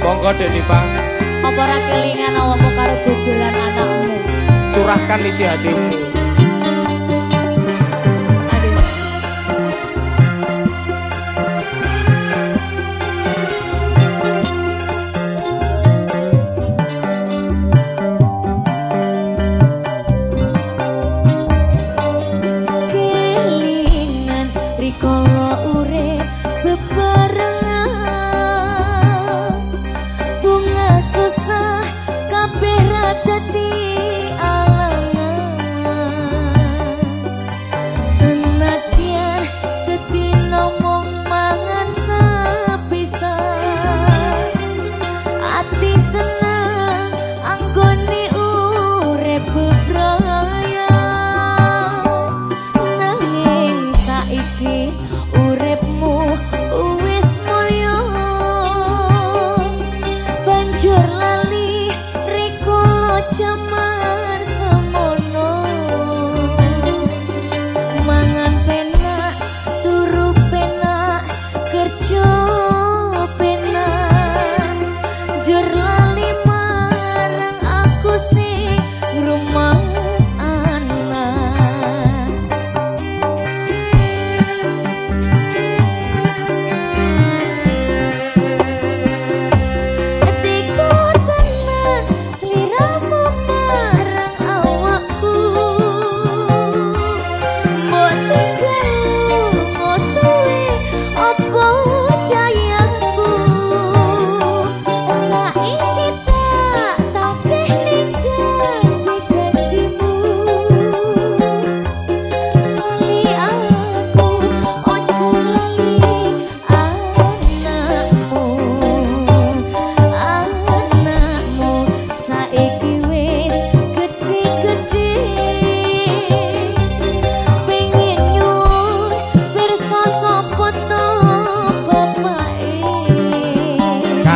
Monggo Dek Dipa. Apa ora kelingan awakmu karo anakmu? Curahkan isi hatimu.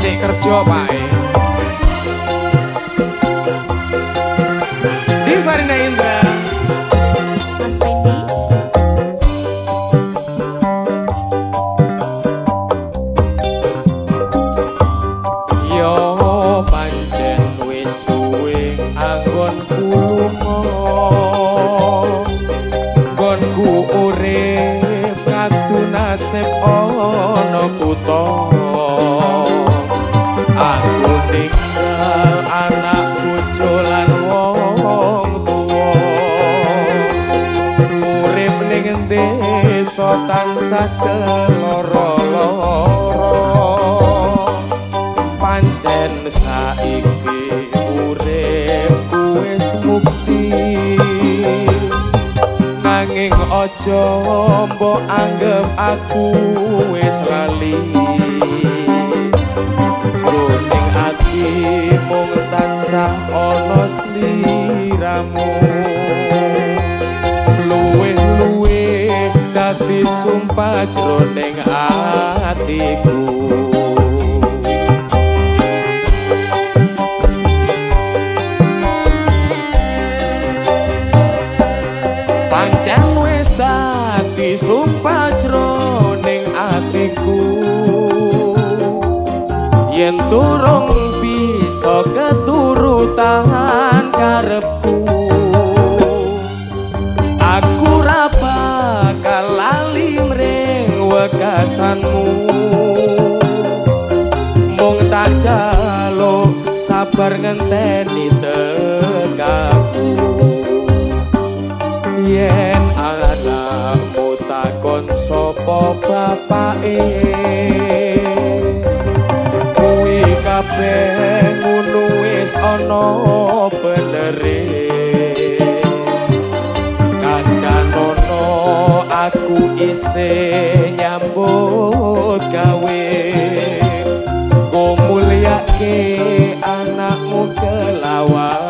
sik kerja pae di Farina Indra. Mas yo pancen wis suwe anggon kulunga gonku urip ngatu nasib ana kutha bojo lan wong tuwa. Urip ning desa tansah keloro-loro. Pancen saiki urip wis mukti. Nanging aja mbok anggap aku wis lali. Ati mung tansah ana sliramu. Luwih-luwih dadi sumpah jroning atiku. Yen turung keturutan karepku. Aku ra bakal lali mring wekasanmu. Mung tak jaluk sabar ngenteni tekamu yen anakmu takon sapa bapake kuwi kabeh benere kandhanono aku isih nyambut gawe. Go mulya anakmu kelawan